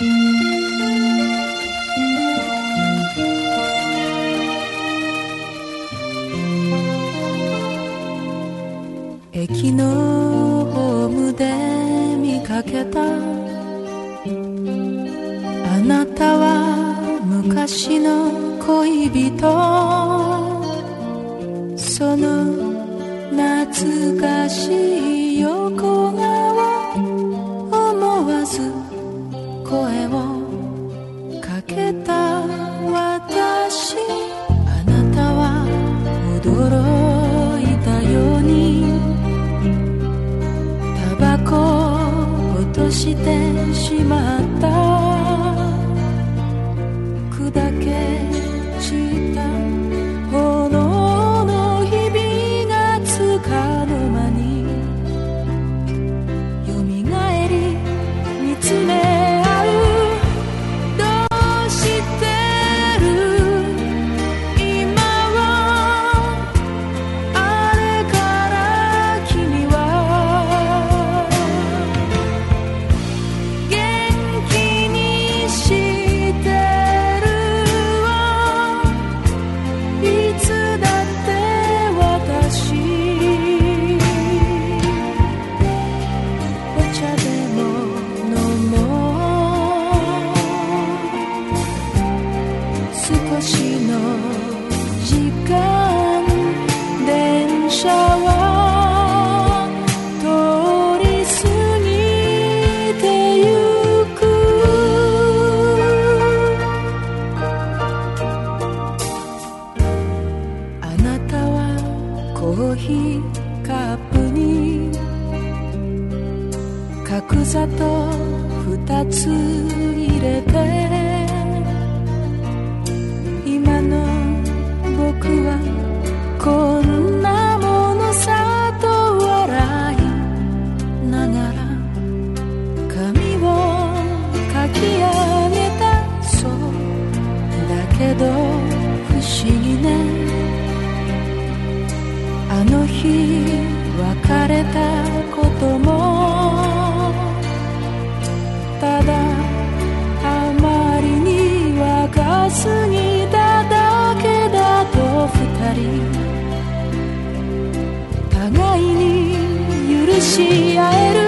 駅のホームで見かけた。あなたは昔の恋人。その懐かしい横顔。箱落としてしまった。砕けカップに角砂糖二つ入れてり互いに許し合える